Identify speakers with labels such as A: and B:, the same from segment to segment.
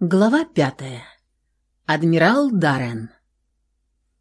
A: Глава пятая. Адмирал Даррен.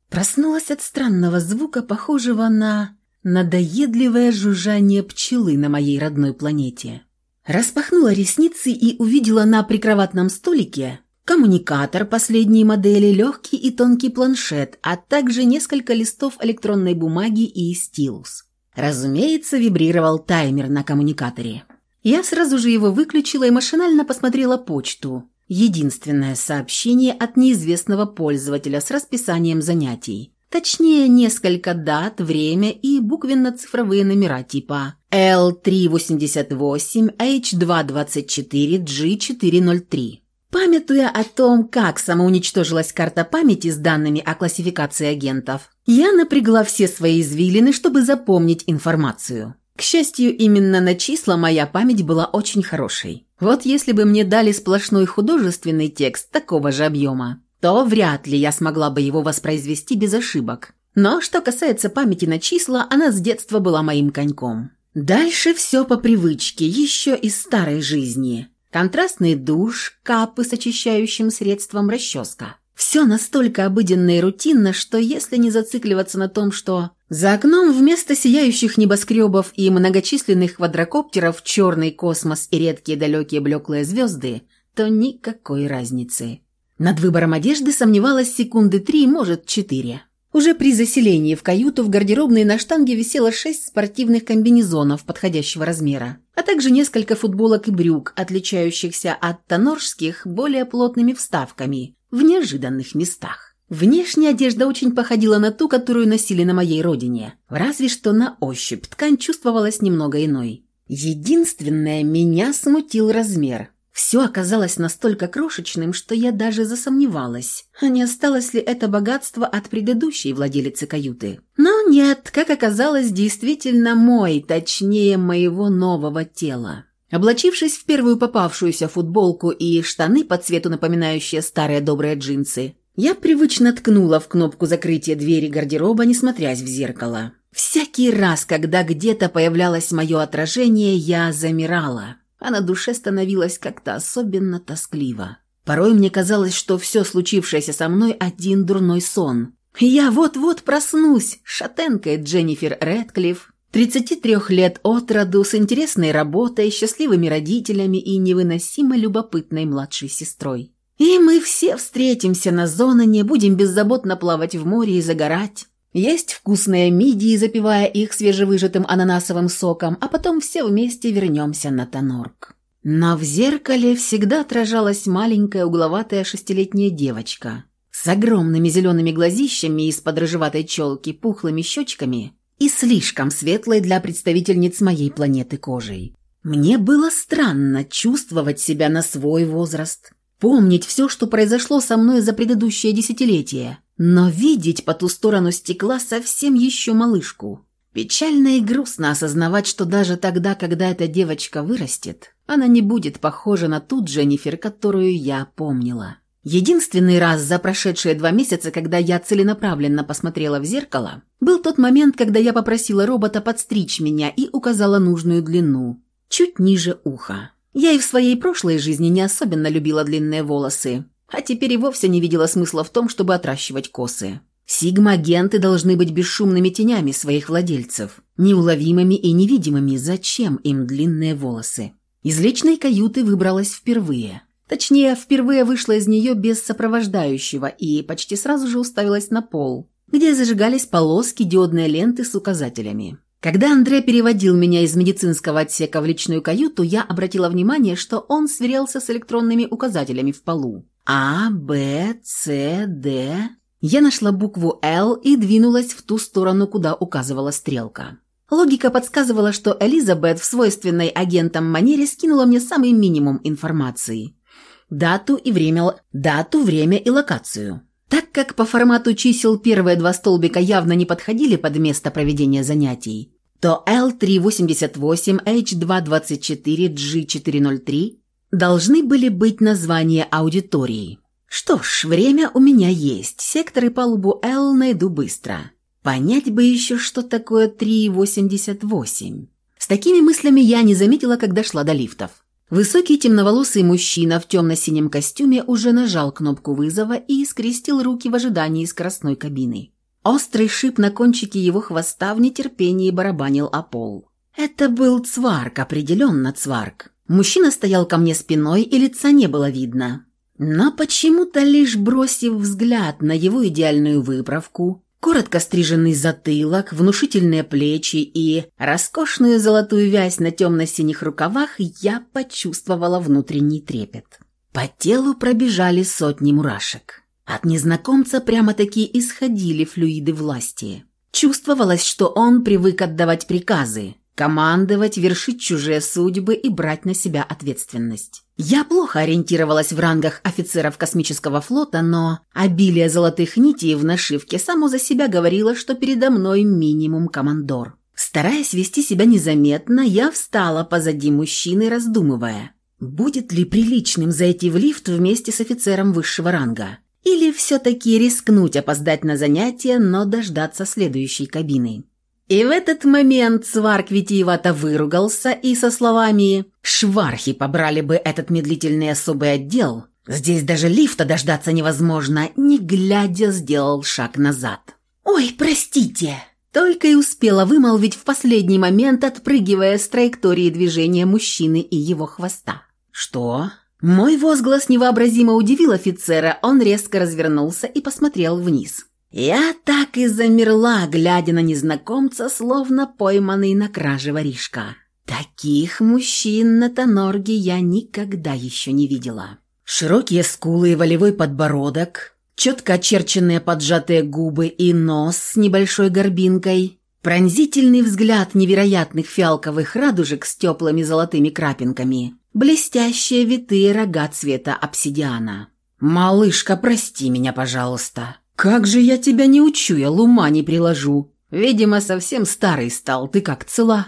A: Проснулась от странного звука, похожего на надоедливое жужжание пчелы на моей родной планете. Распахнула ресницы и увидела на прикроватном столике коммуникатор последней модели, легкий и тонкий планшет, а также несколько листов электронной бумаги и стилус. Разумеется, вибрировал таймер на коммуникаторе. Я сразу же его выключила и машинально посмотрела почту – Единственное сообщение от неизвестного пользователя с расписанием занятий. Точнее, несколько дат, время и буквенно-цифровые номера типа L388, H224, G403. Памятуя о том, как самоуничтожилась карта памяти с данными о классификации агентов, я напрягла все свои извилины, чтобы запомнить информацию. К счастью, именно на числа моя память была очень хорошей. Вот если бы мне дали сплошной художественный текст такого же объема, то вряд ли я смогла бы его воспроизвести без ошибок. Но что касается памяти на числа, она с детства была моим коньком. Дальше все по привычке, еще из старой жизни. Контрастный душ, капы с очищающим средством, расческа. Все настолько обыденно и рутинно, что если не зацикливаться на том, что за окном вместо сияющих небоскребов и многочисленных квадрокоптеров черный космос и редкие далекие блеклые звезды, то никакой разницы. Над выбором одежды сомневалась секунды три, может, четыре. Уже при заселении в каюту в гардеробной на штанге висело шесть спортивных комбинезонов подходящего размера, а также несколько футболок и брюк, отличающихся от тоноржских более плотными вставками, в неожиданных местах. Внешняя одежда очень походила на ту, которую носили на моей родине, разве что на ощупь ткань чувствовалась немного иной. Единственное, меня смутил размер. Все оказалось настолько крошечным, что я даже засомневалась, а не осталось ли это богатство от предыдущей владелицы каюты. Но нет, как оказалось, действительно мой, точнее моего нового тела. Облачившись в первую попавшуюся футболку и штаны по цвету напоминающие старые добрые джинсы, я привычно ткнула в кнопку закрытия двери гардероба, не смотрясь в зеркало. Всякий раз, когда где-то появлялось мое отражение, я замирала, а на душе становилось как-то особенно тоскливо. Порой мне казалось, что все случившееся со мной один дурной сон. Я вот-вот проснусь, шатенкой Дженнифер Рэдклифф, 33 лет от роду, с интересной работой, счастливыми родителями и невыносимо любопытной младшей сестрой. И мы все встретимся на Зонане, будем беззаботно плавать в море и загорать, есть вкусные мидии, запивая их свежевыжатым ананасовым соком, а потом все вместе вернемся на Тонорк. Но в зеркале всегда отражалась маленькая угловатая шестилетняя девочка с огромными зелеными глазищами из-под рыжеватой челки, пухлыми щечками и слишком светлой для представительниц моей планеты кожей. Мне было странно чувствовать себя на свой возраст, помнить все, что произошло со мной за предыдущее десятилетие, но видеть по ту сторону стекла совсем еще малышку. Печально и грустно осознавать, что даже тогда, когда эта девочка вырастет, она не будет похожа на ту Дженнифер, которую я помнила. Единственный раз за прошедшие два месяца, когда я целенаправленно посмотрела в зеркало, был тот момент, когда я попросила робота подстричь меня и указала нужную длину, чуть ниже уха. Я и в своей прошлой жизни не особенно любила длинные волосы, а теперь и вовсе не видела смысла в том, чтобы отращивать косы. Сигма-агенты должны быть бесшумными тенями своих владельцев, неуловимыми и невидимыми, зачем им длинные волосы. Из личной каюты выбралась впервые – Точнее, впервые вышла из нее без сопровождающего и почти сразу же уставилась на пол, где зажигались полоски диодные ленты с указателями. Когда Андре переводил меня из медицинского отсека в личную каюту, я обратила внимание, что он сверялся с электронными указателями в полу. А, Б, С, Д. Я нашла букву «Л» и двинулась в ту сторону, куда указывала стрелка. Логика подсказывала, что Элизабет в свойственной агентам манере скинула мне самый минимум информации дату и время, дату, время и локацию. Так как по формату чисел первые два столбика явно не подходили под место проведения занятий, то L388, H224, G403 должны были быть названия аудитории. Что ж, время у меня есть, сектор и палубу L найду быстро. Понять бы еще, что такое 388. С такими мыслями я не заметила, когда шла до лифтов. Высокий темноволосый мужчина в темно-синем костюме уже нажал кнопку вызова и скрестил руки в ожидании скоростной кабины. Острый шип на кончике его хвоста в нетерпении барабанил о пол. Это был цварк, определенно цварк. Мужчина стоял ко мне спиной, и лица не было видно. Но почему-то лишь бросив взгляд на его идеальную выправку, коротко стриженный затылок, внушительные плечи и роскошную золотую вязь на темно-синих рукавах, я почувствовала внутренний трепет. По телу пробежали сотни мурашек. От незнакомца прямо-таки исходили флюиды власти. Чувствовалось, что он привык отдавать приказы, командовать, вершить чужие судьбы и брать на себя ответственность. Я плохо ориентировалась в рангах офицеров космического флота, но обилие золотых нитей в нашивке само за себя говорило, что передо мной минимум командор. Стараясь вести себя незаметно, я встала позади мужчины, раздумывая, будет ли приличным зайти в лифт вместе с офицером высшего ранга. Или все-таки рискнуть опоздать на занятия, но дождаться следующей кабины. И в этот момент Сварк витиевато выругался и со словами «Швархи побрали бы этот медлительный особый отдел», здесь даже лифта дождаться невозможно, не глядя сделал шаг назад. «Ой, простите!» Только и успела вымолвить в последний момент, отпрыгивая с траектории движения мужчины и его хвоста. «Что?» Мой возглас невообразимо удивил офицера, он резко развернулся и посмотрел вниз. Я так и замерла, глядя на незнакомца, словно пойманный на краже воришка. Таких мужчин на Тонорге я никогда еще не видела. Широкие скулы и волевой подбородок, четко очерченные поджатые губы и нос с небольшой горбинкой, пронзительный взгляд невероятных фиалковых радужек с теплыми золотыми крапинками – блестящие витые рога цвета обсидиана. «Малышка, прости меня, пожалуйста. Как же я тебя не учуял, ума не приложу. Видимо, совсем старый стал, ты как цела?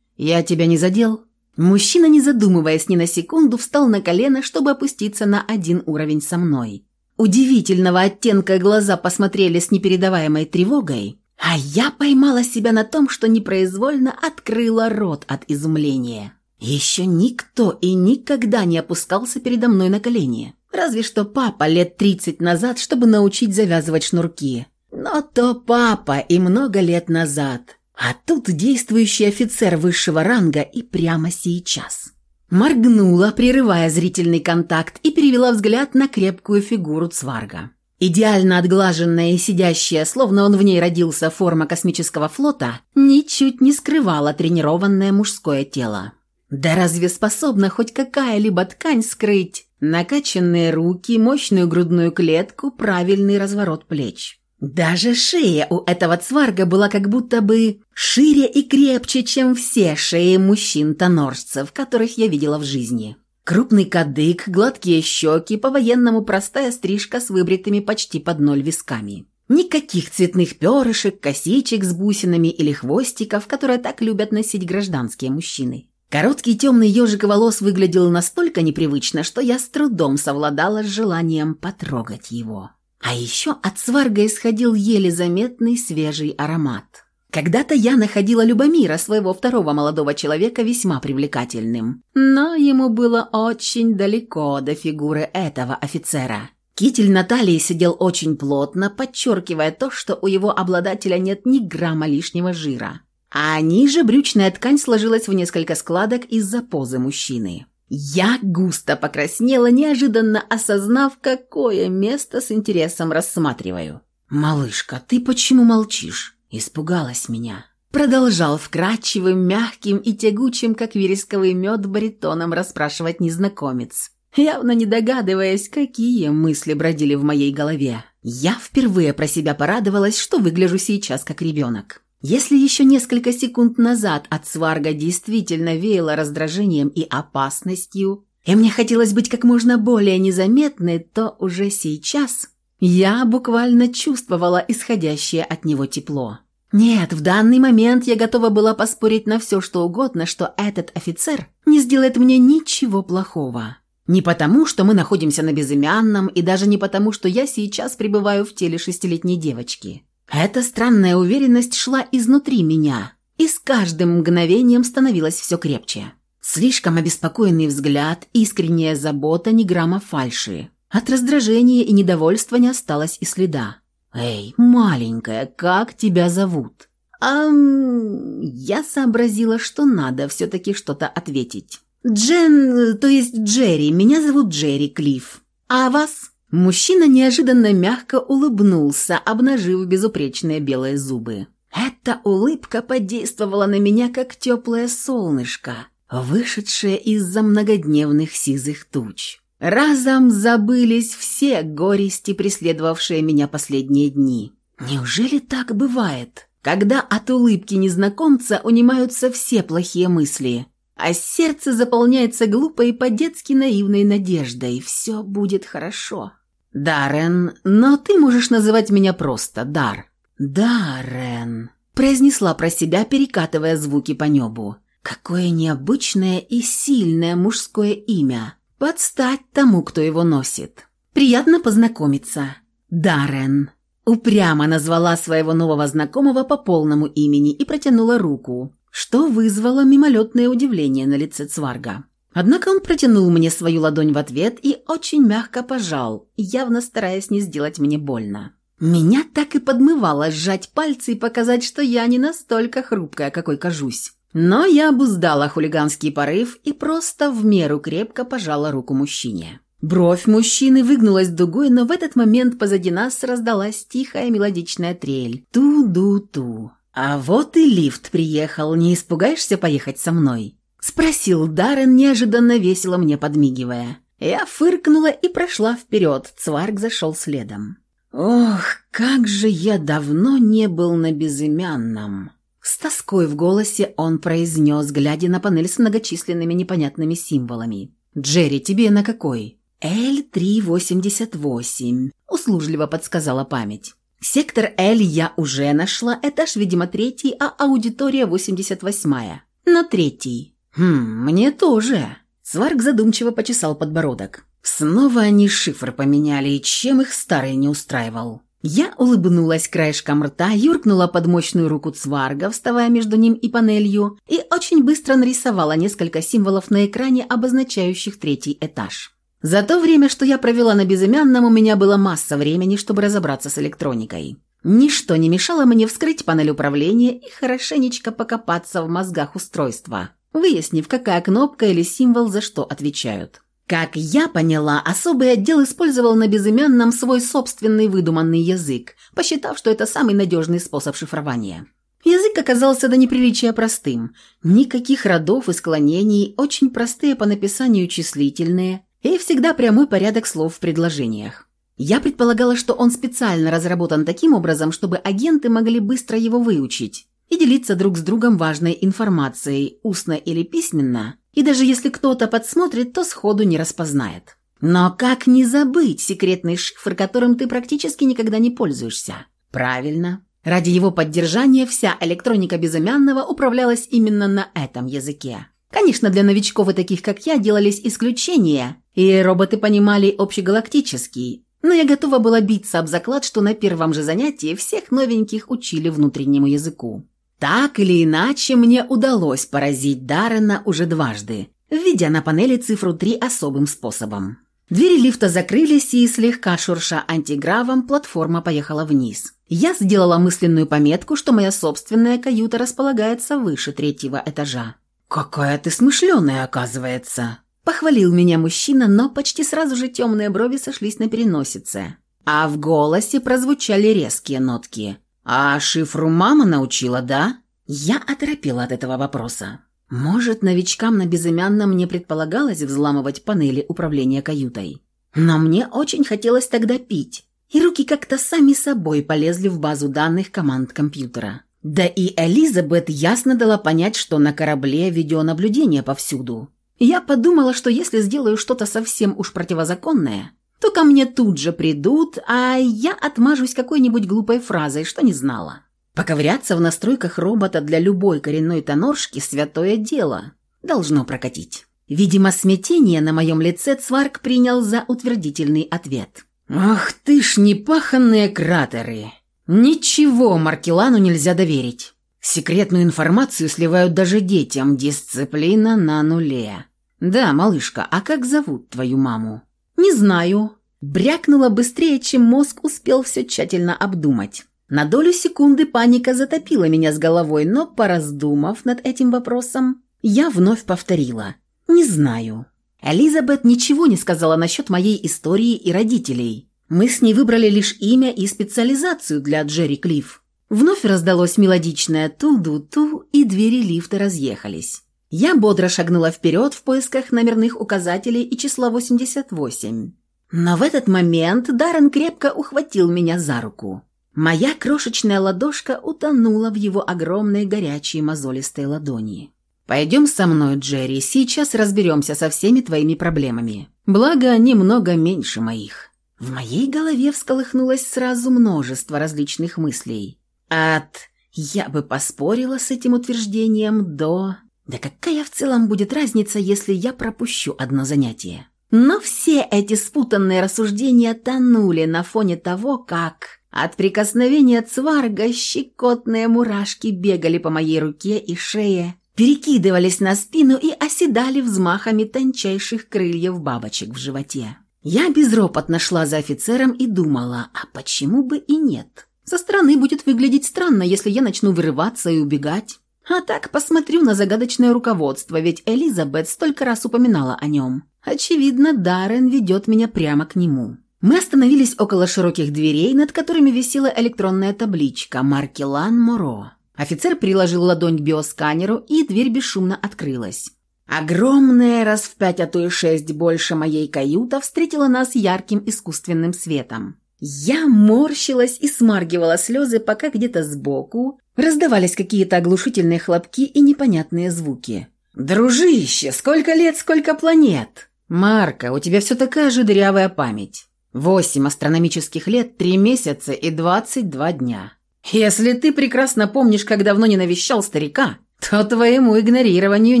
A: Я тебя не задел?» Мужчина, не задумываясь ни на секунду, встал на колено, чтобы опуститься на один уровень со мной. Удивительного оттенка глаза посмотрели с непередаваемой тревогой, а я поймала себя на том, что непроизвольно открыла рот от изумления. Еще никто и никогда не опускался передо мной на колени. Разве что папа лет тридцать назад, чтобы научить завязывать шнурки. Но то папа и много лет назад. А тут действующий офицер высшего ранга и прямо сейчас. Моргнула, прерывая зрительный контакт, и перевела взгляд на крепкую фигуру Цварга. Идеально отглаженная и сидящая, словно он в ней родился, форма космического флота, ничуть не скрывала тренированное мужское тело. Да разве способна хоть какая-либо ткань скрыть накачанные руки, мощную грудную клетку, правильный разворот плеч? Даже шея у этого цварга была как будто бы шире и крепче, чем все шеи мужчин-тоноржцев, которых я видела в жизни. Крупный кадык, гладкие щеки, по-военному простая стрижка с выбритыми почти под ноль висками. Никаких цветных перышек, косичек с бусинами или хвостиков, которые так любят носить гражданские мужчины. Короткий темный ежик волос выглядел настолько непривычно, что я с трудом совладала с желанием потрогать его. А еще от сварга исходил еле заметный свежий аромат. Когда-то я находила Любомира, своего второго молодого человека, весьма привлекательным. Но ему было очень далеко до фигуры этого офицера. Китель Натальи сидел очень плотно, подчеркивая то, что у его обладателя нет ни грамма лишнего жира а ниже брючная ткань сложилась в несколько складок из-за позы мужчины. Я густо покраснела, неожиданно осознав, какое место с интересом рассматриваю. «Малышка, ты почему молчишь?» Испугалась меня. Продолжал вкрадчивым, мягким и тягучим, как вересковый мед, баритоном расспрашивать незнакомец. Явно не догадываясь, какие мысли бродили в моей голове. Я впервые про себя порадовалась, что выгляжу сейчас как ребенок. Если еще несколько секунд назад от сварга действительно веяло раздражением и опасностью, и мне хотелось быть как можно более незаметной, то уже сейчас я буквально чувствовала исходящее от него тепло. Нет, в данный момент я готова была поспорить на все, что угодно, что этот офицер не сделает мне ничего плохого. Не потому, что мы находимся на безымянном, и даже не потому, что я сейчас пребываю в теле шестилетней девочки. Эта странная уверенность шла изнутри меня и с каждым мгновением становилась все крепче. Слишком обеспокоенный взгляд, искренняя забота, ни грамма фальши. От раздражения и недовольства не осталось и следа. «Эй, маленькая, как тебя зовут?» «Ам...» Я сообразила, что надо все-таки что-то ответить. «Джен, то есть Джерри, меня зовут Джерри Клифф. А вас?» Мужчина неожиданно мягко улыбнулся, обнажив безупречные белые зубы. Эта улыбка подействовала на меня, как теплое солнышко, вышедшее из-за многодневных сизых туч. Разом забылись все горести, преследовавшие меня последние дни. Неужели так бывает, когда от улыбки незнакомца унимаются все плохие мысли, а сердце заполняется глупой по-детски наивной надеждой «все будет хорошо». «Даррен, но ты можешь называть меня просто Дар». «Даррен», – произнесла про себя, перекатывая звуки по небу. «Какое необычное и сильное мужское имя!» Под стать тому, кто его носит. Приятно познакомиться. Даррен. Упрямо назвала своего нового знакомого по полному имени и протянула руку, что вызвало мимолетное удивление на лице Цварга. Однако он протянул мне свою ладонь в ответ и очень мягко пожал, явно стараясь не сделать мне больно. Меня так и подмывало сжать пальцы и показать, что я не настолько хрупкая, какой кажусь. Но я обуздала хулиганский порыв и просто в меру крепко пожала руку мужчине. Бровь мужчины выгнулась дугой, но в этот момент позади нас раздалась тихая мелодичная трель. Ту-ду-ту. «А вот и лифт приехал. Не испугаешься поехать со мной?» Спросил Даррен, неожиданно весело мне подмигивая. Я фыркнула и прошла вперед. Цварг зашел следом. «Ох, как же я давно не был на безымянном!» С тоской в голосе он произнес, глядя на панель с многочисленными непонятными символами. «Джерри, тебе на какой?» «Л-388», — услужливо подсказала память. «Сектор Л я уже нашла, этаж, видимо, третий, а аудитория 88-я. На третий». «Хм, мне тоже». Сварк задумчиво почесал подбородок. Снова они шифр поменяли, и чем их старый не устраивал. Я улыбнулась краешком рта, юркнула под мощную руку Цварга, вставая между ним и панелью, и очень быстро нарисовала несколько символов на экране, обозначающих третий этаж. За то время, что я провела на безымянном, у меня было масса времени, чтобы разобраться с электроникой. Ничто не мешало мне вскрыть панель управления и хорошенечко покопаться в мозгах устройства, выяснив, какая кнопка или символ за что отвечают. Как я поняла, особый отдел использовал на безымянном свой собственный выдуманный язык, посчитав, что это самый надежный способ шифрования. Язык оказался до неприличия простым. Никаких родов и склонений, очень простые по написанию числительные и всегда прямой порядок слов в предложениях. Я предполагала, что он специально разработан таким образом, чтобы агенты могли быстро его выучить и делиться друг с другом важной информацией, устно или письменно, и даже если кто-то подсмотрит, то сходу не распознает. Но как не забыть секретный шифр, которым ты практически никогда не пользуешься? Правильно. Ради его поддержания вся электроника безымянного управлялась именно на этом языке. Конечно, для новичков и таких, как я, делались исключения, и роботы понимали общегалактический, но я готова была биться об заклад, что на первом же занятии всех новеньких учили внутреннему языку. Так или иначе, мне удалось поразить Даррена уже дважды, введя на панели цифру 3 особым способом. Двери лифта закрылись, и слегка шурша антигравом, платформа поехала вниз. Я сделала мысленную пометку, что моя собственная каюта располагается выше третьего этажа. «Какая ты смышленая, оказывается!» Похвалил меня мужчина, но почти сразу же темные брови сошлись на переносице. А в голосе прозвучали резкие нотки. «А шифру мама научила, да?» Я оторопела от этого вопроса. Может, новичкам на безымянном не предполагалось взламывать панели управления каютой. Но мне очень хотелось тогда пить, и руки как-то сами собой полезли в базу данных команд компьютера. Да и Элизабет ясно дала понять, что на корабле видеонаблюдение повсюду. Я подумала, что если сделаю что-то совсем уж противозаконное, то ко мне тут же придут, а я отмажусь какой-нибудь глупой фразой, что не знала. Поковыряться в настройках робота для любой коренной тоноршки – святое дело. Должно прокатить. Видимо, смятение на моем лице Цварк принял за утвердительный ответ. «Ах ты ж непаханные кратеры! Ничего Маркелану нельзя доверить!» Секретную информацию сливают даже детям. Дисциплина на нуле. Да, малышка, а как зовут твою маму? Не знаю. Брякнула быстрее, чем мозг успел все тщательно обдумать. На долю секунды паника затопила меня с головой, но, пораздумав над этим вопросом, я вновь повторила. «Не знаю». Элизабет ничего не сказала насчет моей истории и родителей. Мы с ней выбрали лишь имя и специализацию для Джерри Клифф. Вновь раздалось мелодичное «ту-ду-ту», и двери лифта разъехались. Я бодро шагнула вперед в поисках номерных указателей и числа 88. Но в этот момент Даррен крепко ухватил меня за руку. Моя крошечная ладошка утонула в его огромной горячей мозолистой ладони. «Пойдем со мной, Джерри, сейчас разберемся со всеми твоими проблемами. Благо, они много меньше моих». В моей голове всколыхнулось сразу множество различных мыслей. От «я бы поспорила с этим утверждением» до «да какая в целом будет разница, если я пропущу одно занятие?» Но все эти спутанные рассуждения тонули на фоне того, как от прикосновения цварга щекотные мурашки бегали по моей руке и шее, перекидывались на спину и оседали взмахами тончайших крыльев бабочек в животе. Я безропотно шла за офицером и думала, а почему бы и нет? Со стороны будет выглядеть странно, если я начну вырываться и убегать. А так посмотрю на загадочное руководство, ведь Элизабет столько раз упоминала о нем. Очевидно, Даррен ведет меня прямо к нему. Мы остановились около широких дверей, над которыми висела электронная табличка «Маркелан Моро». Офицер приложил ладонь к биосканеру, и дверь бесшумно открылась. Огромная, раз в пять, а то и шесть больше моей каюта встретила нас ярким искусственным светом. Я морщилась и смаргивала слезы, пока где-то сбоку раздавались какие-то оглушительные хлопки и непонятные звуки. «Дружище, сколько лет, сколько планет!» «Марка, у тебя все такая же дырявая память. Восемь астрономических лет, три месяца и двадцать два дня. Если ты прекрасно помнишь, как давно не навещал старика, то твоему игнорированию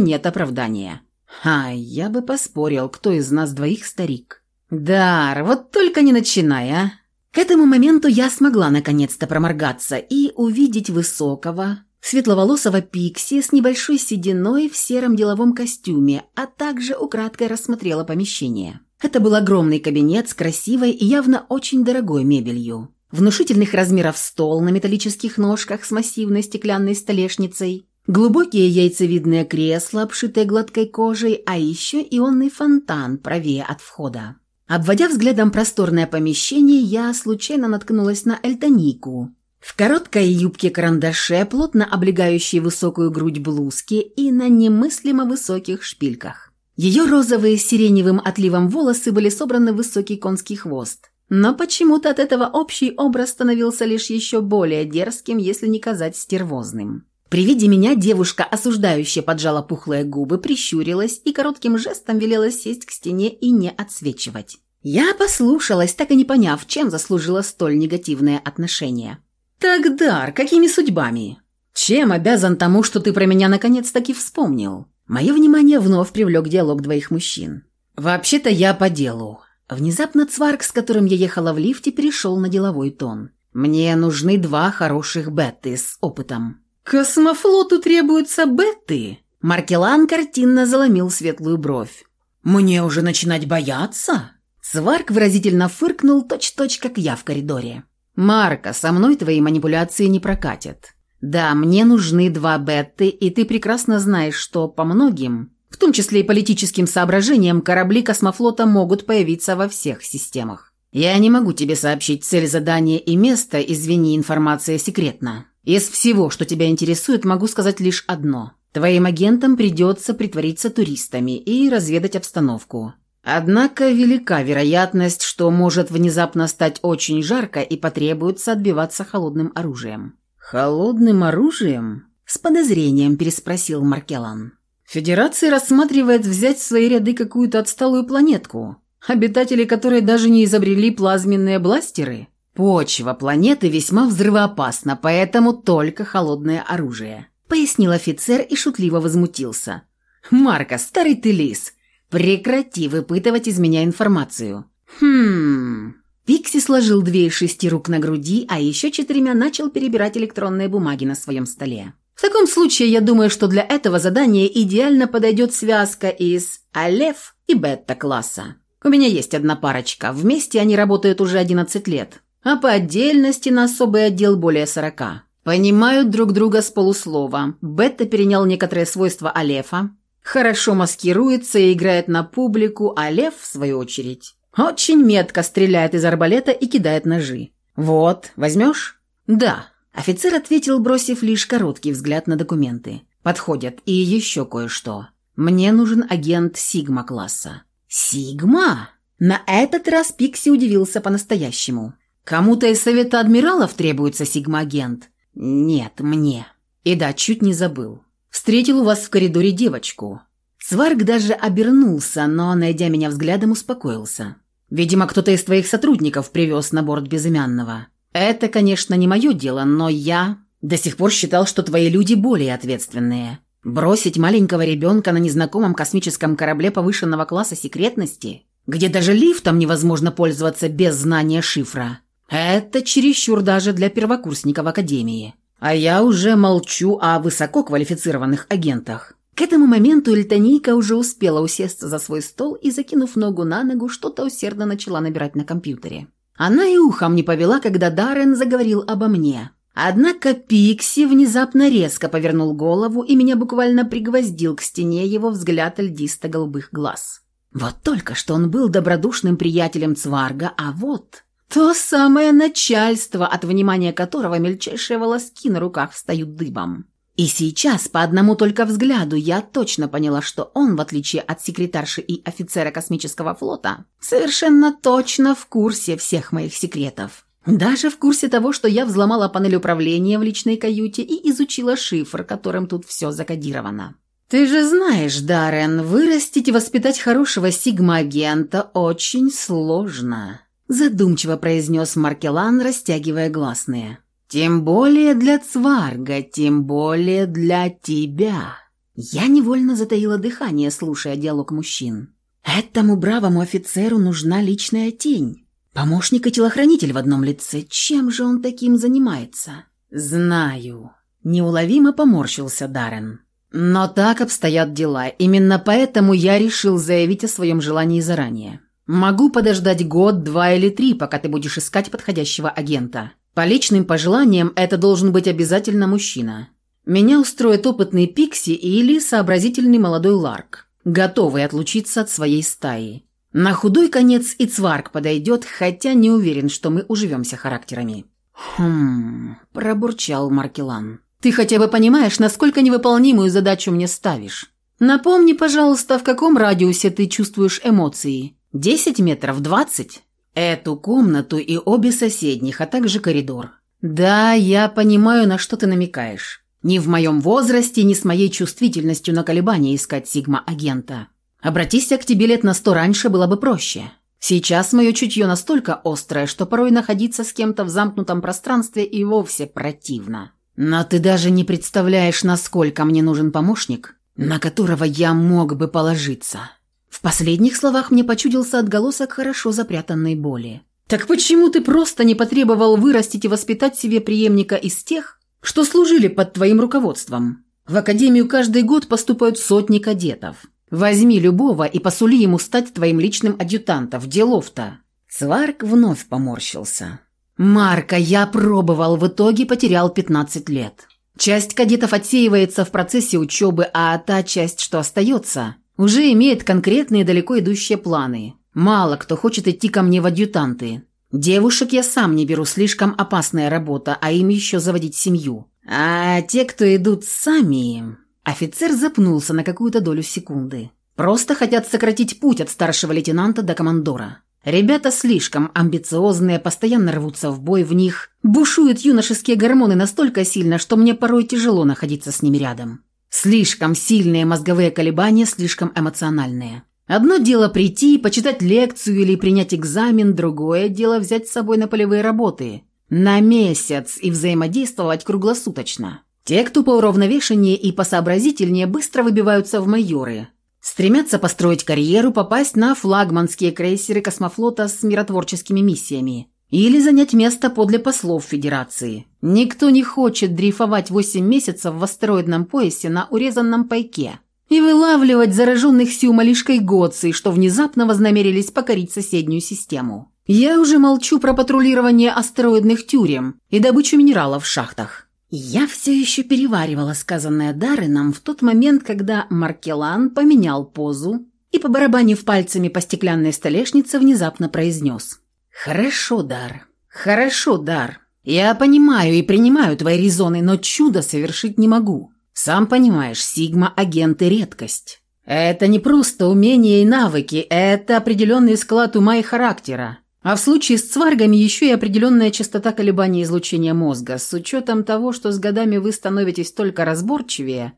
A: нет оправдания». «А, я бы поспорил, кто из нас двоих старик». «Дар, вот только не начинай, а!» К этому моменту я смогла наконец-то проморгаться и увидеть высокого, светловолосого Пикси с небольшой сединой в сером деловом костюме, а также украдкой рассмотрела помещение. Это был огромный кабинет с красивой и явно очень дорогой мебелью. Внушительных размеров стол на металлических ножках с массивной стеклянной столешницей, глубокие яйцевидные кресла, обшитые гладкой кожей, а еще ионный фонтан правее от входа. Обводя взглядом просторное помещение, я случайно наткнулась на Эльтонику. В короткой юбке-карандаше, плотно облегающей высокую грудь блузки и на немыслимо высоких шпильках. Ее розовые с сиреневым отливом волосы были собраны в высокий конский хвост. Но почему-то от этого общий образ становился лишь еще более дерзким, если не казать стервозным. При виде меня девушка, осуждающе поджала пухлые губы, прищурилась и коротким жестом велела сесть к стене и не отсвечивать. Я послушалась, так и не поняв, чем заслужила столь негативное отношение. «Так, Дар, какими судьбами? Чем обязан тому, что ты про меня наконец-таки вспомнил?» Мое внимание вновь привлек диалог двоих мужчин. «Вообще-то я по делу». Внезапно Цварк, с которым я ехала в лифте, перешел на деловой тон. «Мне нужны два хороших бетты с опытом». «Космофлоту требуются бетты?» Маркелан картинно заломил светлую бровь. «Мне уже начинать бояться?» Сварк выразительно фыркнул точь-точь, как я в коридоре. «Марка, со мной твои манипуляции не прокатят. Да, мне нужны два бетты, и ты прекрасно знаешь, что по многим, в том числе и политическим соображениям, корабли космофлота могут появиться во всех системах. Я не могу тебе сообщить цель задания и место, извини, информация секретна. Из всего, что тебя интересует, могу сказать лишь одно. Твоим агентам придется притвориться туристами и разведать обстановку. Однако велика вероятность, что может внезапно стать очень жарко и потребуется отбиваться холодным оружием. «Холодным оружием?» – с подозрением переспросил Маркелан. «Федерация рассматривает взять в свои ряды какую-то отсталую планетку, обитатели которой даже не изобрели плазменные бластеры?» «Почва планеты весьма взрывоопасна, поэтому только холодное оружие», — пояснил офицер и шутливо возмутился. «Марка, старый ты лис, прекрати выпытывать из меня информацию». «Хм...» Пикси сложил две из шести рук на груди, а еще четырьмя начал перебирать электронные бумаги на своем столе. В таком случае, я думаю, что для этого задания идеально подойдет связка из Алеф и Бетта-класса. У меня есть одна парочка. Вместе они работают уже 11 лет. А по отдельности на особый отдел более 40. Понимают друг друга с полуслова. Бетта перенял некоторые свойства Алефа. Хорошо маскируется и играет на публику, а Лев, в свою очередь, очень метко стреляет из арбалета и кидает ножи. «Вот, возьмешь?» «Да», – офицер ответил, бросив лишь короткий взгляд на документы. «Подходят. И еще кое-что. Мне нужен агент Сигма-класса». «Сигма?» На этот раз Пикси удивился по-настоящему. «Кому-то из Совета Адмиралов требуется Сигма-агент?» «Нет, мне». И да, чуть не забыл. Встретил у вас в коридоре девочку». Сварк даже обернулся, но, найдя меня взглядом, успокоился. «Видимо, кто-то из твоих сотрудников привез на борт безымянного. Это, конечно, не мое дело, но я до сих пор считал, что твои люди более ответственные. Бросить маленького ребенка на незнакомом космическом корабле повышенного класса секретности, где даже лифтом невозможно пользоваться без знания шифра, это чересчур даже для первокурсников Академии. А я уже молчу о высококвалифицированных агентах. К этому моменту Эльтонийка уже успела усесться за свой стол и, закинув ногу на ногу, что-то усердно начала набирать на компьютере. Она и ухом не повела, когда Даррен заговорил обо мне. Однако Пикси внезапно резко повернул голову и меня буквально пригвоздил к стене его взгляд льдисто-голубых глаз. Вот только что он был добродушным приятелем Цварга, а вот... То самое начальство, от внимания которого мельчайшие волоски на руках встают дыбом. И сейчас, по одному только взгляду, я точно поняла, что он, в отличие от секретарши и офицера космического флота, совершенно точно в курсе всех моих секретов. Даже в курсе того, что я взломала панель управления в личной каюте и изучила шифр, которым тут все закодировано. «Ты же знаешь, Даррен, вырастить и воспитать хорошего сигма-агента очень сложно», задумчиво произнес Маркелан, растягивая гласные. «Тем более для Цварга, тем более для тебя». Я невольно затаила дыхание, слушая диалог мужчин. Этому бравому офицеру нужна личная тень. Помощник и телохранитель в одном лице. Чем же он таким занимается? Знаю. Неуловимо поморщился Даррен. Но так обстоят дела. Именно поэтому я решил заявить о своем желании заранее. Могу подождать год, два или три, пока ты будешь искать подходящего агента. По личным пожеланиям это должен быть обязательно мужчина. Меня устроит опытный Пикси или сообразительный молодой Ларк, готовый отлучиться от своей стаи. На худой конец и Цварк подойдет, хотя не уверен, что мы уживемся характерами. «Хм...» – пробурчал Маркелан. «Ты хотя бы понимаешь, насколько невыполнимую задачу мне ставишь? Напомни, пожалуйста, в каком радиусе ты чувствуешь эмоции?» Десять метров двадцать? Эту комнату и обе соседних, а также коридор. Да, я понимаю, на что ты намекаешь. Ни в моем возрасте, ни с моей чувствительностью на колебания искать сигма-агента. Обратись я к тебе лет на сто раньше, было бы проще. Сейчас мое чутье настолько острое, что порой находиться с кем-то в замкнутом пространстве и вовсе противно. Но ты даже не представляешь, насколько мне нужен помощник, на которого я мог бы положиться. В последних словах мне почудился отголосок хорошо запрятанной боли. «Так почему ты просто не потребовал вырастить и воспитать себе преемника из тех, что служили под твоим руководством? В академию каждый год поступают сотни кадетов. Возьми любого и посули ему стать твоим личным адъютантом. Делов-то!» Сварк вновь поморщился. «Марка, я пробовал, в итоге потерял 15 лет. Часть кадетов отсеивается в процессе учебы, а та часть, что остается, уже имеет конкретные далеко идущие планы. Мало кто хочет идти ко мне в адъютанты. Девушек я сам не беру, слишком опасная работа, а им еще заводить семью. А те, кто идут сами... Офицер запнулся на какую-то долю секунды. Просто хотят сократить путь от старшего лейтенанта до командора. Ребята слишком амбициозные, постоянно рвутся в бой в них. Бушуют юношеские гормоны настолько сильно, что мне порой тяжело находиться с ними рядом. Слишком сильные мозговые колебания, слишком эмоциональные. Одно дело прийти, почитать лекцию или принять экзамен, другое дело взять с собой на полевые работы. На месяц и взаимодействовать круглосуточно. Те, кто поуравновешеннее и посообразительнее, быстро выбиваются в майоры. Стремятся построить карьеру, попасть на флагманские крейсеры космофлота с миротворческими миссиями. Или занять место подле послов Федерации. Никто не хочет дрейфовать 8 месяцев в астероидном поясе на урезанном пайке и вылавливать зараженных сиумалишкой Гоций, что внезапно вознамерились покорить соседнюю систему. Я уже молчу про патрулирование астероидных тюрем и добычу минералов в шахтах. Я все еще переваривала сказанное Дарреном в тот момент, когда Маркелан поменял позу и, побарабанив пальцами по стеклянной столешнице, внезапно произнес. «Хорошо, Дар. Хорошо, Дар. Я понимаю и принимаю твои резоны, но чудо совершить не могу. Сам понимаешь, Сигма-агенты – редкость. Это не просто умения и навыки, это определенный склад ума и характера. А в случае с цваргами еще и определенная частота колебаний излучения мозга, с учетом того, что с годами вы становитесь только разборчивее,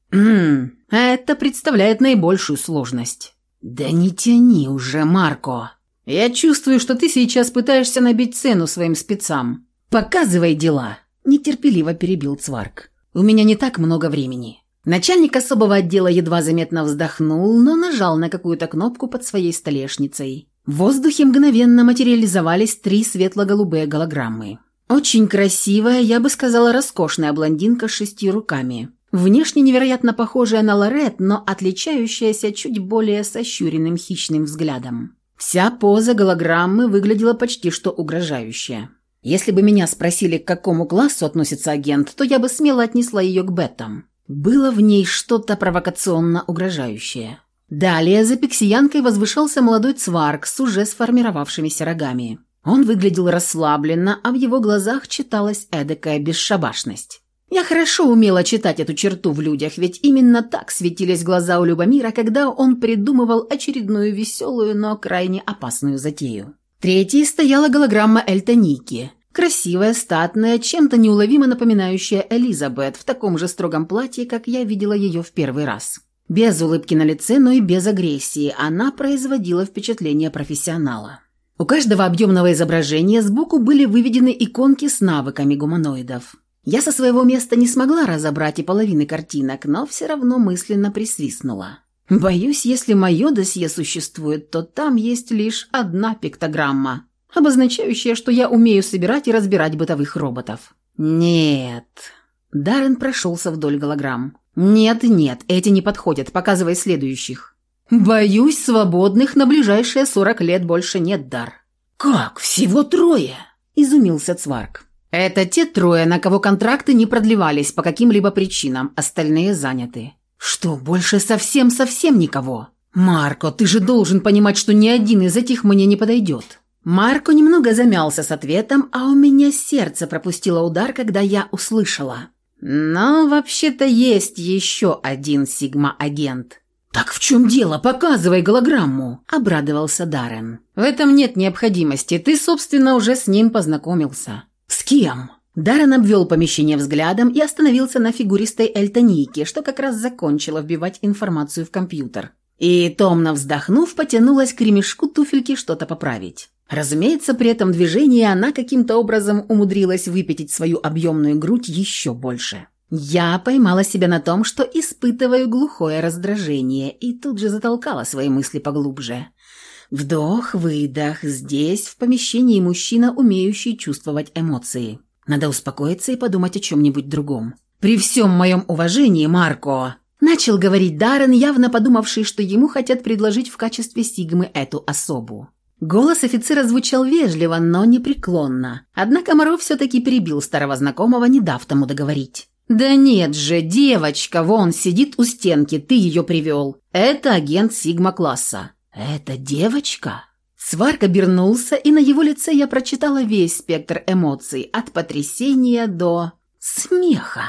A: это представляет наибольшую сложность. «Да не тяни уже, Марко. Я чувствую, что ты сейчас пытаешься набить цену своим спецам. Показывай дела!» Нетерпеливо перебил Цварк. У меня не так много времени». Начальник особого отдела едва заметно вздохнул, но нажал на какую-то кнопку под своей столешницей. В воздухе мгновенно материализовались три светло-голубые голограммы. Очень красивая, я бы сказала, роскошная блондинка с шестью руками. Внешне невероятно похожая на Лорет, но отличающаяся чуть более сощуренным хищным взглядом. Вся поза голограммы выглядела почти что угрожающе. Если бы меня спросили, к какому классу относится агент, то я бы смело отнесла ее к бетам. Было в ней что-то провокационно угрожающее. Далее за пиксиянкой возвышался молодой цварк с уже сформировавшимися рогами. Он выглядел расслабленно, а в его глазах читалась эдакая бесшабашность. Я хорошо умела читать эту черту в людях, ведь именно так светились глаза у Любомира, когда он придумывал очередную веселую, но крайне опасную затею. Третьей стояла голограмма Эльтоники. Красивая, статная, чем-то неуловимо напоминающая Элизабет в таком же строгом платье, как я видела ее в первый раз. Без улыбки на лице, но и без агрессии, она производила впечатление профессионала. У каждого объемного изображения сбоку были выведены иконки с навыками гуманоидов. Я со своего места не смогла разобрать и половины картинок, но все равно мысленно присвистнула. Боюсь, если мое досье существует, то там есть лишь одна пиктограмма, обозначающая, что я умею собирать и разбирать бытовых роботов. Нет. Даррен прошелся вдоль голограмм. Нет, нет, эти не подходят, показывай следующих. Боюсь, свободных на ближайшие сорок лет больше нет, Дар. Как? Всего трое? Изумился Цварк. Это те трое, на кого контракты не продлевались по каким-либо причинам, остальные заняты. «Что, больше совсем-совсем никого?» «Марко, ты же должен понимать, что ни один из этих мне не подойдет». Марко немного замялся с ответом, а у меня сердце пропустило удар, когда я услышала. «Но вообще-то есть еще один Сигма-агент». «Так в чем дело? Показывай голограмму!» – обрадовался Даррен. «В этом нет необходимости. Ты, собственно, уже с ним познакомился». «С кем?» Даррен обвел помещение взглядом и остановился на фигуристой Эльтонийке, что как раз закончила вбивать информацию в компьютер. И, томно вздохнув, потянулась к ремешку туфельки что-то поправить. Разумеется, при этом движении она каким-то образом умудрилась выпятить свою объемную грудь еще больше. Я поймала себя на том, что испытываю глухое раздражение, и тут же затолкала свои мысли поглубже. Вдох, выдох, здесь, в помещении мужчина, умеющий чувствовать эмоции. Надо успокоиться и подумать о чем-нибудь другом. «При всем моем уважении, Марко!» Начал говорить Даррен, явно подумавший, что ему хотят предложить в качестве Сигмы эту особу. Голос офицера звучал вежливо, но непреклонно. Однако Моро все-таки перебил старого знакомого, не дав тому договорить. «Да нет же, девочка, вон сидит у стенки, ты ее привел. Это агент Сигма-класса». «Это девочка?» Сварк обернулся, и на его лице я прочитала весь спектр эмоций, от потрясения до... смеха.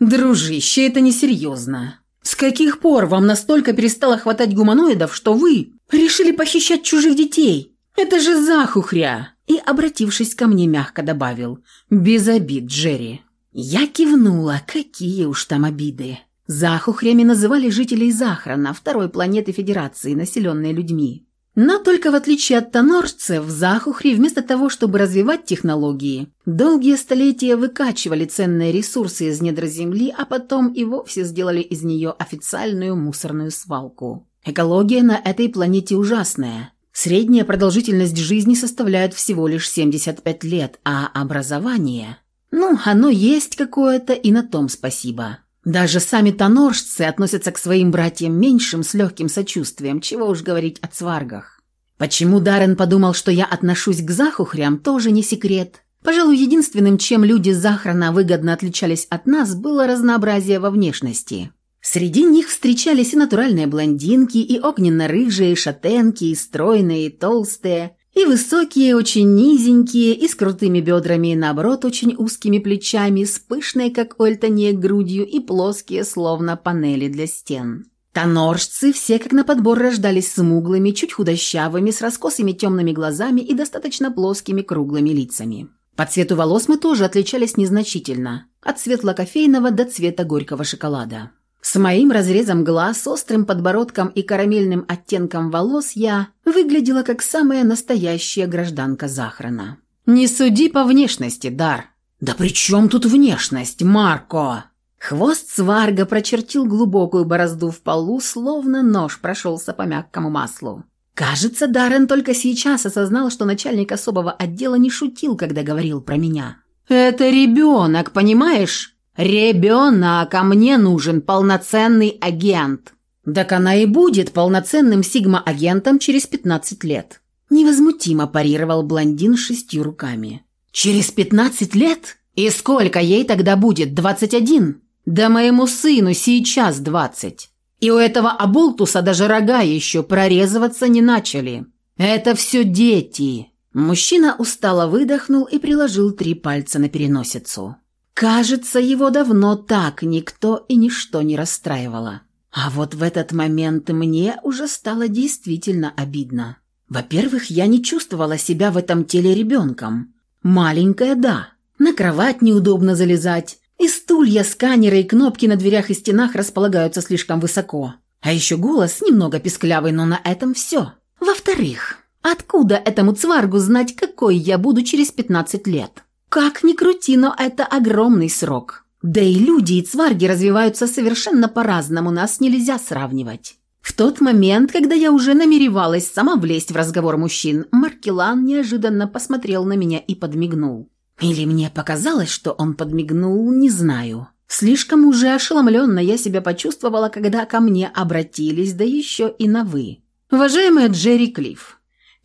A: «Дружище, это несерьезно. С каких пор вам настолько перестало хватать гуманоидов, что вы решили похищать чужих детей? Это же захухря!» И, обратившись ко мне, мягко добавил «Без обид, Джерри». Я кивнула, какие уж там обиды. Захухрями называли жителей Захрана, второй планеты Федерации, населенной людьми. Но только в отличие от тонорцев, в Захухре вместо того, чтобы развивать технологии, долгие столетия выкачивали ценные ресурсы из недр Земли, а потом и вовсе сделали из нее официальную мусорную свалку. Экология на этой планете ужасная. Средняя продолжительность жизни составляет всего лишь 75 лет, а образование... Ну, оно есть какое-то, и на том спасибо. Даже сами тоноржцы относятся к своим братьям меньшим с легким сочувствием, чего уж говорить о цваргах. Почему Даррен подумал, что я отношусь к захухрям, тоже не секрет. Пожалуй, единственным, чем люди Захрана выгодно отличались от нас, было разнообразие во внешности. Среди них встречались и натуральные блондинки, и огненно-рыжие, и шатенки, и стройные, и толстые, и высокие, очень низенькие, и с крутыми бедрами, и наоборот, очень узкими плечами, с пышной, как ольтанье, грудью, и плоские, словно панели для стен. Тоноржцы все как на подбор рождались смуглыми, чуть худощавыми, с раскосыми темными глазами и достаточно плоскими круглыми лицами. По цвету волос мы тоже отличались незначительно, от светло-кофейного до цвета горького шоколада. С моим разрезом глаз, острым подбородком и карамельным оттенком волос я выглядела как самая настоящая гражданка Захрана. «Не суди по внешности, Дар». «Да при чем тут внешность, Марко?» Хвост сварга прочертил глубокую борозду в полу, словно нож прошелся по мягкому маслу. Кажется, Даррен только сейчас осознал, что начальник особого отдела не шутил, когда говорил про меня. «Это ребенок, понимаешь? «Ребенок, а мне нужен полноценный агент». Так она и будет полноценным сигма-агентом через 15 лет. Невозмутимо парировал блондин шестью руками. «Через 15 лет? И сколько ей тогда будет? 21? Да моему сыну сейчас 20. И у этого оболтуса даже рога еще прорезываться не начали. Это все дети». Мужчина устало выдохнул и приложил три пальца на переносицу. Кажется, его давно так никто и ничто не расстраивало. А вот в этот момент мне уже стало действительно обидно. Во-первых, я не чувствовала себя в этом теле ребенком. Маленькая – да. На кровать неудобно залезать. И стулья, сканеры и кнопки на дверях и стенах располагаются слишком высоко. А еще голос немного писклявый, но на этом все. Во-вторых, откуда этому цваргу знать, какой я буду через 15 лет? Как ни крути, но это огромный срок. Да и люди и цварги развиваются совершенно по-разному, нас нельзя сравнивать. В тот момент, когда я уже намеревалась сама влезть в разговор мужчин, Маркелан неожиданно посмотрел на меня и подмигнул. Или мне показалось, что он подмигнул, не знаю. Слишком уже ошеломленно я себя почувствовала, когда ко мне обратились, да еще и на «вы». «Уважаемая Джерри Клифф,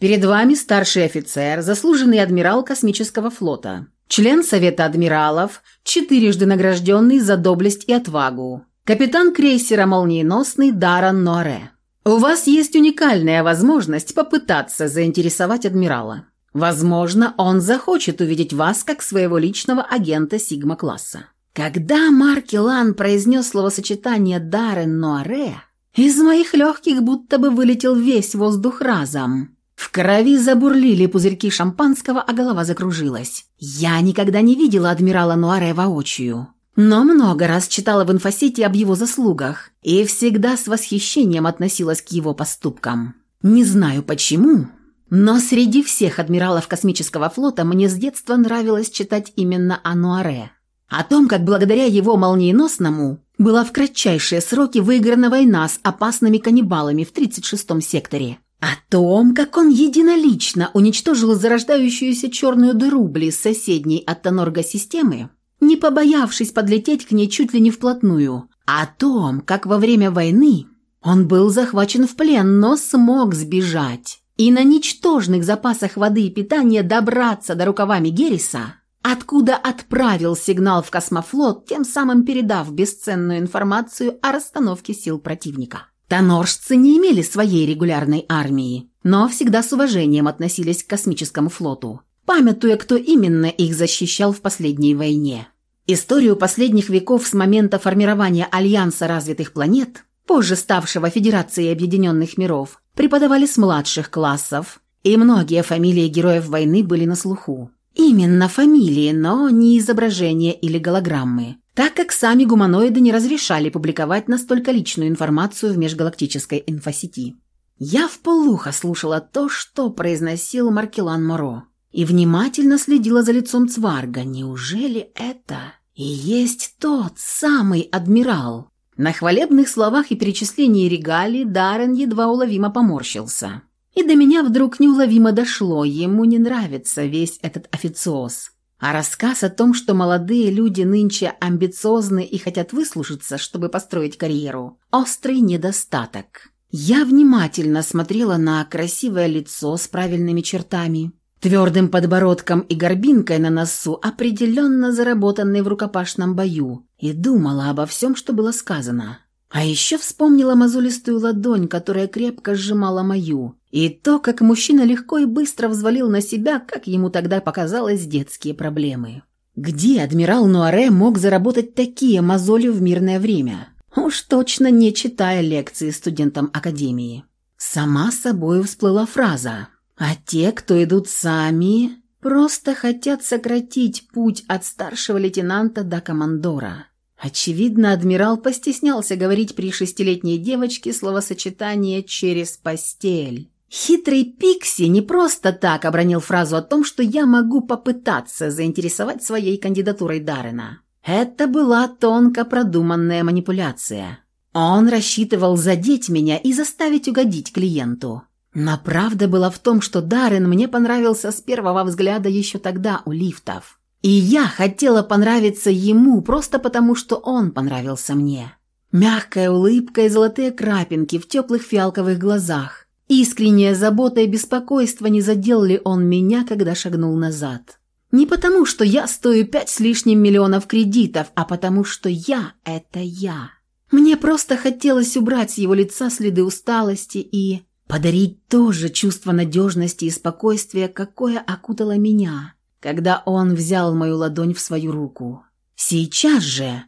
A: перед вами старший офицер, заслуженный адмирал космического флота член Совета адмиралов, четырежды награжденный за доблесть и отвагу, капитан крейсера «Молниеносный» Даран Норе. У вас есть уникальная возможность попытаться заинтересовать адмирала. Возможно, он захочет увидеть вас как своего личного агента Сигма-класса. Когда Маркелан произнес словосочетание «Даррен Ноаре», из моих легких будто бы вылетел весь воздух разом. В крови забурлили пузырьки шампанского, а голова закружилась. Я никогда не видела адмирала Нуаре воочию, но много раз читала в инфосете об его заслугах и всегда с восхищением относилась к его поступкам. Не знаю почему, но среди всех адмиралов космического флота мне с детства нравилось читать именно о Нуаре. О том, как благодаря его молниеносному была в кратчайшие сроки выиграна война с опасными каннибалами в 36-м секторе о том, как он единолично уничтожил зарождающуюся черную дыру близ соседней от Тонорга системы, не побоявшись подлететь к ней чуть ли не вплотную, о том, как во время войны он был захвачен в плен, но смог сбежать и на ничтожных запасах воды и питания добраться до рукавами Герриса, откуда отправил сигнал в космофлот, тем самым передав бесценную информацию о расстановке сил противника. Тоноржцы не имели своей регулярной армии, но всегда с уважением относились к космическому флоту, памятуя, кто именно их защищал в последней войне. Историю последних веков с момента формирования Альянса развитых планет, позже ставшего Федерацией Объединенных Миров, преподавали с младших классов, и многие фамилии героев войны были на слуху. Именно фамилии, но не изображения или голограммы так как сами гуманоиды не разрешали публиковать настолько личную информацию в межгалактической инфосети. Я вполуха слушала то, что произносил Маркелан Моро, и внимательно следила за лицом Цварга. Неужели это и есть тот самый адмирал? На хвалебных словах и перечислении регалий Даррен едва уловимо поморщился. И до меня вдруг неуловимо дошло, ему не нравится весь этот официоз. А рассказ о том, что молодые люди нынче амбициозны и хотят выслужиться, чтобы построить карьеру – острый недостаток. Я внимательно смотрела на красивое лицо с правильными чертами, твердым подбородком и горбинкой на носу, определенно заработанной в рукопашном бою, и думала обо всем, что было сказано. А еще вспомнила мозолистую ладонь, которая крепко сжимала мою, и то, как мужчина легко и быстро взвалил на себя, как ему тогда показалось, детские проблемы. Где адмирал Нуаре мог заработать такие мозоли в мирное время? Уж точно не читая лекции студентам академии. Сама собой всплыла фраза «А те, кто идут сами, просто хотят сократить путь от старшего лейтенанта до командора». Очевидно, адмирал постеснялся говорить при шестилетней девочке словосочетание «через постель». Хитрый Пикси не просто так обронил фразу о том, что я могу попытаться заинтересовать своей кандидатурой Даррена. Это была тонко продуманная манипуляция. Он рассчитывал задеть меня и заставить угодить клиенту. Но правда была в том, что Даррен мне понравился с первого взгляда еще тогда у лифтов. И я хотела понравиться ему просто потому, что он понравился мне. Мягкая улыбка и золотые крапинки в теплых фиалковых глазах. Искренняя забота и беспокойство не задел ли он меня, когда шагнул назад. Не потому, что я стою пять с лишним миллионов кредитов, а потому, что я – это я. Мне просто хотелось убрать с его лица следы усталости и подарить то же чувство надежности и спокойствия, какое окутало меня когда он взял мою ладонь в свою руку. Сейчас же,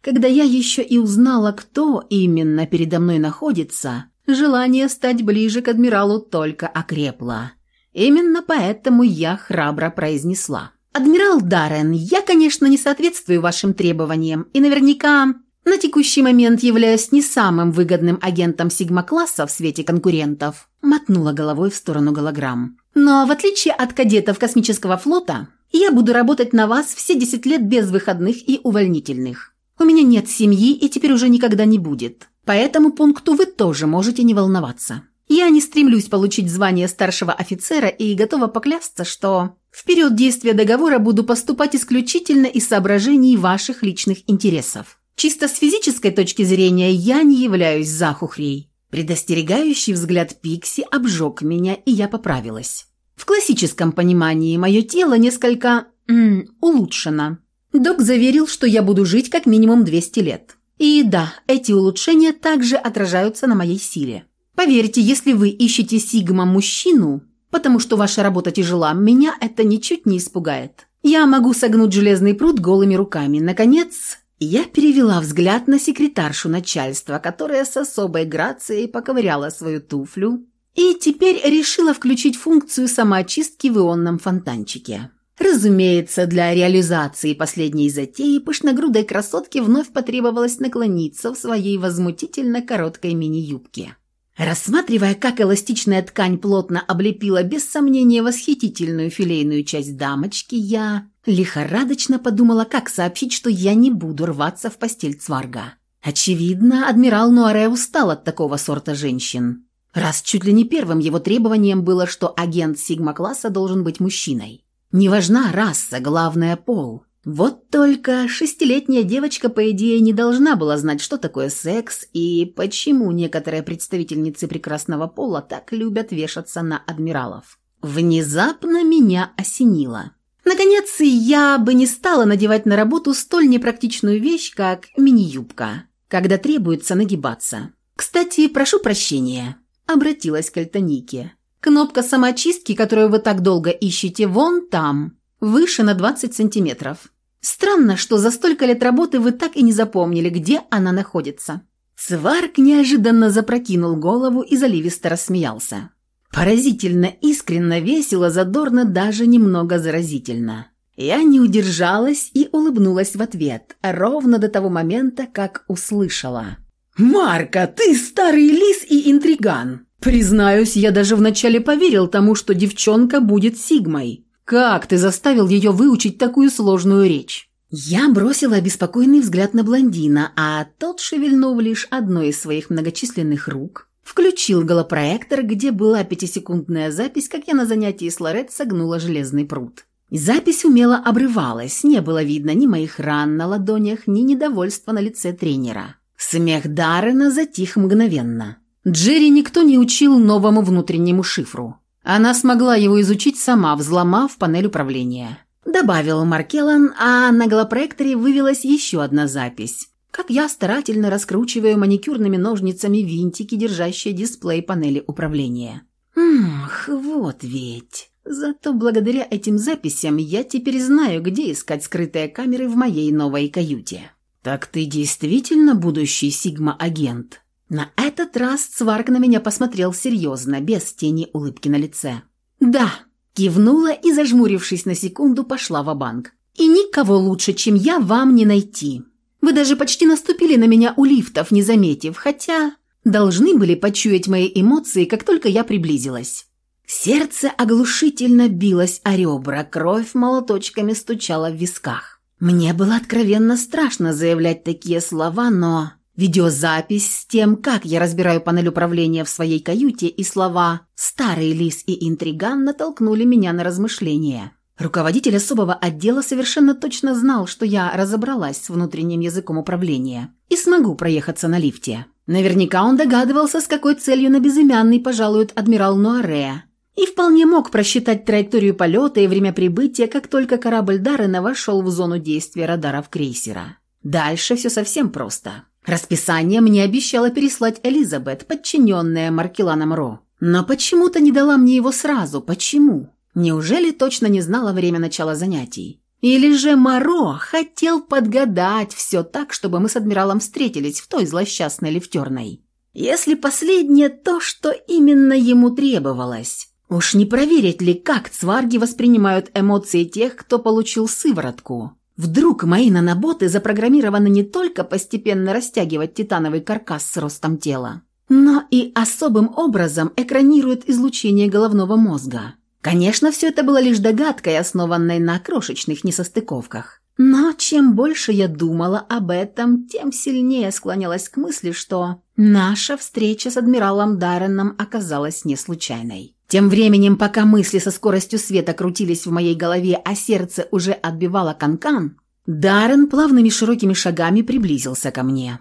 A: когда я еще и узнала, кто именно передо мной находится, желание стать ближе к адмиралу только окрепло. Именно поэтому я храбро произнесла. «Адмирал Даррен, я, конечно, не соответствую вашим требованиям и наверняка на текущий момент являюсь не самым выгодным агентом Сигма-класса в свете конкурентов», мотнула головой в сторону голограмм. Но в отличие от кадетов космического флота, я буду работать на вас все 10 лет без выходных и увольнительных. У меня нет семьи и теперь уже никогда не будет. По этому пункту вы тоже можете не волноваться. Я не стремлюсь получить звание старшего офицера и готова поклясться, что в период действия договора буду поступать исключительно из соображений ваших личных интересов. Чисто с физической точки зрения я не являюсь захухрей. Предостерегающий взгляд Пикси обжег меня, и я поправилась. В классическом понимании мое тело несколько... М, улучшено. Док заверил, что я буду жить как минимум 200 лет. И да, эти улучшения также отражаются на моей силе. Поверьте, если вы ищете сигма-мужчину, потому что ваша работа тяжела, меня это ничуть не испугает. Я могу согнуть железный пруд голыми руками. Наконец, я перевела взгляд на секретаршу начальства, которая с особой грацией поковыряла свою туфлю и теперь решила включить функцию самоочистки в ионном фонтанчике. Разумеется, для реализации последней затеи пышногрудой красотке вновь потребовалось наклониться в своей возмутительно короткой мини-юбке. Рассматривая, как эластичная ткань плотно облепила без сомнения восхитительную филейную часть дамочки, я лихорадочно подумала, как сообщить, что я не буду рваться в постель цварга. Очевидно, адмирал Нуаре устал от такого сорта женщин. Раз чуть ли не первым его требованием было, что агент Сигма-класса должен быть мужчиной. Не важна раса, главное – пол. Вот только шестилетняя девочка, по идее, не должна была знать, что такое секс и почему некоторые представительницы прекрасного пола так любят вешаться на адмиралов. Внезапно меня осенило. Наконец, я бы не стала надевать на работу столь непрактичную вещь, как мини-юбка, когда требуется нагибаться. «Кстати, прошу прощения», – обратилась к Альтанике. «Кнопка самоочистки, которую вы так долго ищете, вон там» выше на 20 сантиметров. Странно, что за столько лет работы вы так и не запомнили, где она находится». Сварк неожиданно запрокинул голову и заливисто рассмеялся. Поразительно, искренно, весело, задорно, даже немного заразительно. Я не удержалась и улыбнулась в ответ, ровно до того момента, как услышала. «Марка, ты старый лис и интриган!» Признаюсь, я даже вначале поверил тому, что девчонка будет Сигмой. Как ты заставил ее выучить такую сложную речь?» Я бросила обеспокоенный взгляд на блондина, а тот, шевельнув лишь одной из своих многочисленных рук, Включил голопроектор, где была пятисекундная запись, как я на занятии с Лорет согнула железный пруд. Запись умело обрывалась, не было видно ни моих ран на ладонях, ни недовольства на лице тренера. Смех Даррена затих мгновенно. Джерри никто не учил новому внутреннему шифру. Она смогла его изучить сама, взломав панель управления. Добавил Маркелан, а на голопроекторе вывелась еще одна запись. Как я старательно раскручиваю маникюрными ножницами винтики, держащие дисплей панели управления. Ах, вот ведь. Зато благодаря этим записям я теперь знаю, где искать скрытые камеры в моей новой каюте. «Так ты действительно будущий Сигма-агент?» На этот раз Цварк на меня посмотрел серьезно, без тени улыбки на лице. «Да», – кивнула и, зажмурившись на секунду, пошла в банк «И никого лучше, чем я, вам не найти. Вы даже почти наступили на меня у лифтов, не заметив, хотя должны были почуять мои эмоции, как только я приблизилась». Сердце оглушительно билось о ребра, кровь молоточками стучала в висках. Мне было откровенно страшно заявлять такие слова, но видеозапись с тем, как я разбираю панель управления в своей каюте, и слова «старый лис» и «интриган» натолкнули меня на размышления. Руководитель особого отдела совершенно точно знал, что я разобралась с внутренним языком управления и смогу проехаться на лифте. Наверняка он догадывался, с какой целью на безымянный пожалует адмирал Нуаре, и вполне мог просчитать траекторию полета и время прибытия, как только корабль Даррена вошел в зону действия радаров крейсера. Дальше все совсем просто. Расписание мне обещала переслать Элизабет, подчиненная Маркеланом Ро. Но почему-то не дала мне его сразу. Почему? Неужели точно не знала время начала занятий? Или же Моро хотел подгадать все так, чтобы мы с адмиралом встретились в той злосчастной лифтерной? Если последнее то, что именно ему требовалось. Уж не проверить ли, как цварги воспринимают эмоции тех, кто получил сыворотку? Вдруг мои наноботы запрограммированы не только постепенно растягивать титановый каркас с ростом тела, но и особым образом экранируют излучение головного мозга. Конечно, все это было лишь догадкой, основанной на крошечных несостыковках. Но чем больше я думала об этом, тем сильнее склонялась к мысли, что наша встреча с адмиралом Дарреном оказалась не случайной. Тем временем, пока мысли со скоростью света крутились в моей голове, а сердце уже отбивало канкан, Даррен плавными широкими шагами приблизился ко мне.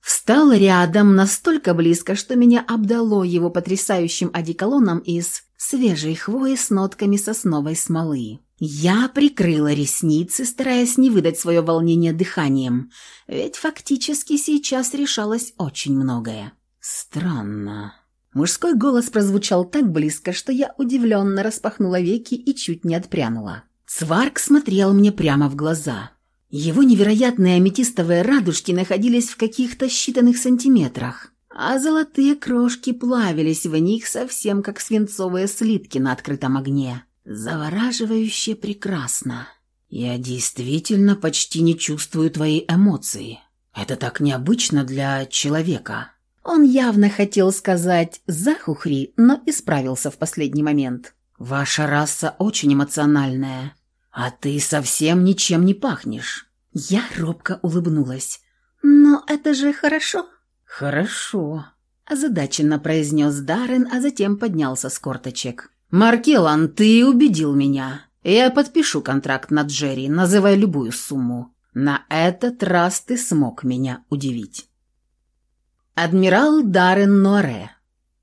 A: Встал рядом настолько близко, что меня обдало его потрясающим одеколоном из свежей хвои с нотками сосновой смолы. Я прикрыла ресницы, стараясь не выдать свое волнение дыханием, ведь фактически сейчас решалось очень многое. Странно. Мужской голос прозвучал так близко, что я удивленно распахнула веки и чуть не отпрянула. Цварк смотрел мне прямо в глаза. Его невероятные аметистовые радужки находились в каких-то считанных сантиметрах, а золотые крошки плавились в них совсем как свинцовые слитки на открытом огне. Завораживающе прекрасно. Я действительно почти не чувствую твои эмоции. Это так необычно для человека. Он явно хотел сказать «захухри», но исправился в последний момент. «Ваша раса очень эмоциональная, а ты совсем ничем не пахнешь». Я робко улыбнулась. «Но это же хорошо». «Хорошо», – озадаченно произнес Даррен, а затем поднялся с корточек. «Маркелан, ты убедил меня. Я подпишу контракт на Джерри, называя любую сумму. На этот раз ты смог меня удивить». Адмирал Даррен Норе.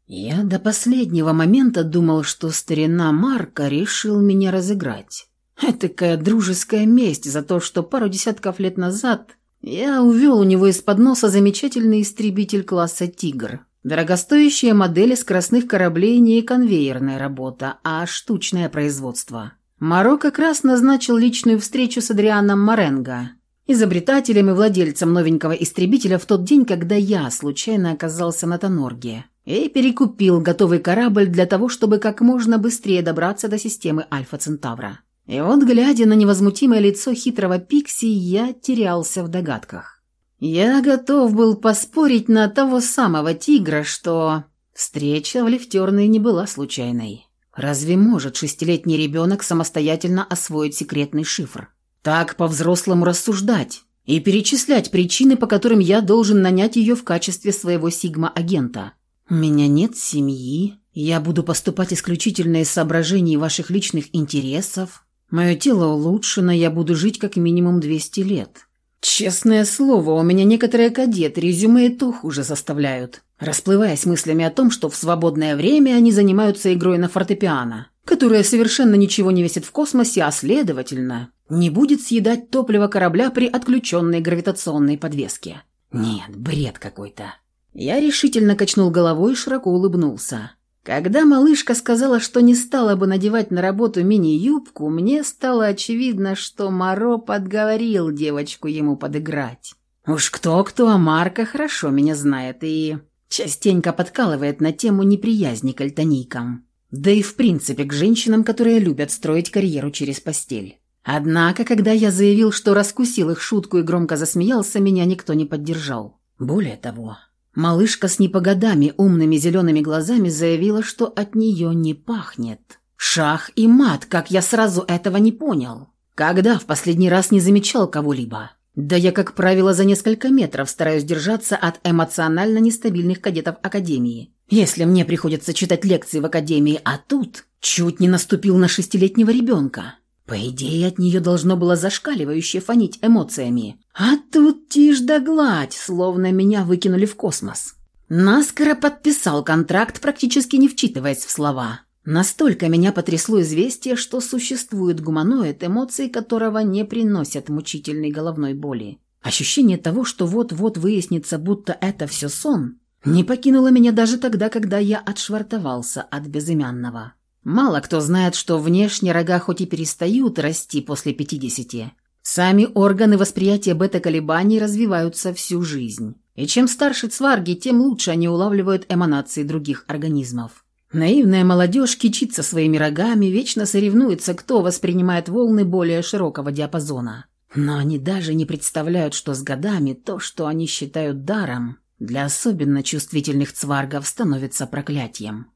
A: Я до последнего момента думал, что старина Марка решил меня разыграть. Этакая дружеская месть за то, что пару десятков лет назад я увел у него из-под носа замечательный истребитель класса «Тигр». Дорогостоящая модель скоростных кораблей не конвейерная работа, а штучное производство. Моро как раз назначил личную встречу с Адрианом Маренго, изобретателем и владельцем новенького истребителя в тот день, когда я случайно оказался на Тонорге и перекупил готовый корабль для того, чтобы как можно быстрее добраться до системы Альфа Центавра. И вот, глядя на невозмутимое лицо хитрого Пикси, я терялся в догадках. Я готов был поспорить на того самого тигра, что встреча в лифтерной не была случайной. Разве может шестилетний ребенок самостоятельно освоить секретный шифр? Так по-взрослому рассуждать и перечислять причины, по которым я должен нанять ее в качестве своего сигма-агента. У меня нет семьи, я буду поступать исключительно из соображений ваших личных интересов. Мое тело улучшено, я буду жить как минимум 200 лет. Честное слово, у меня некоторые кадеты резюме и то хуже составляют, расплываясь мыслями о том, что в свободное время они занимаются игрой на фортепиано, которая совершенно ничего не весит в космосе, а следовательно, не будет съедать топливо корабля при отключенной гравитационной подвеске. Нет, бред какой-то. Я решительно качнул головой и широко улыбнулся. Когда малышка сказала, что не стала бы надевать на работу мини-юбку, мне стало очевидно, что Моро подговорил девочку ему подыграть. Уж кто-кто, а Марка хорошо меня знает и частенько подкалывает на тему неприязни к альтаникам. Да и в принципе к женщинам, которые любят строить карьеру через постель. Однако, когда я заявил, что раскусил их шутку и громко засмеялся, меня никто не поддержал. Более того, малышка с непогодами умными зелеными глазами заявила, что от нее не пахнет. Шах и мат, как я сразу этого не понял. Когда в последний раз не замечал кого-либо? Да я, как правило, за несколько метров стараюсь держаться от эмоционально нестабильных кадетов Академии. Если мне приходится читать лекции в Академии, а тут чуть не наступил на шестилетнего ребенка. По идее, от нее должно было зашкаливающе фонить эмоциями. А тут тишь да гладь, словно меня выкинули в космос. Наскоро подписал контракт, практически не вчитываясь в слова. Настолько меня потрясло известие, что существует гуманоид, эмоции которого не приносят мучительной головной боли. Ощущение того, что вот-вот выяснится, будто это все сон, не покинуло меня даже тогда, когда я отшвартовался от безымянного. Мало кто знает, что внешне рога хоть и перестают расти после 50, сами органы восприятия бета-колебаний развиваются всю жизнь. И чем старше цварги, тем лучше они улавливают эманации других организмов. Наивная молодежь кичится своими рогами, вечно соревнуется, кто воспринимает волны более широкого диапазона. Но они даже не представляют, что с годами то, что они считают даром, для особенно чувствительных цваргов становится проклятием.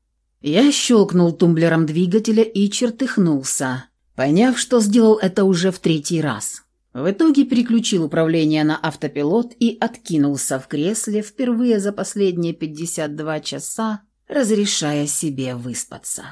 A: Я щелкнул тумблером двигателя и чертыхнулся, поняв, что сделал это уже в третий раз. В итоге переключил управление на автопилот и откинулся в кресле впервые за последние 52 часа, разрешая себе выспаться.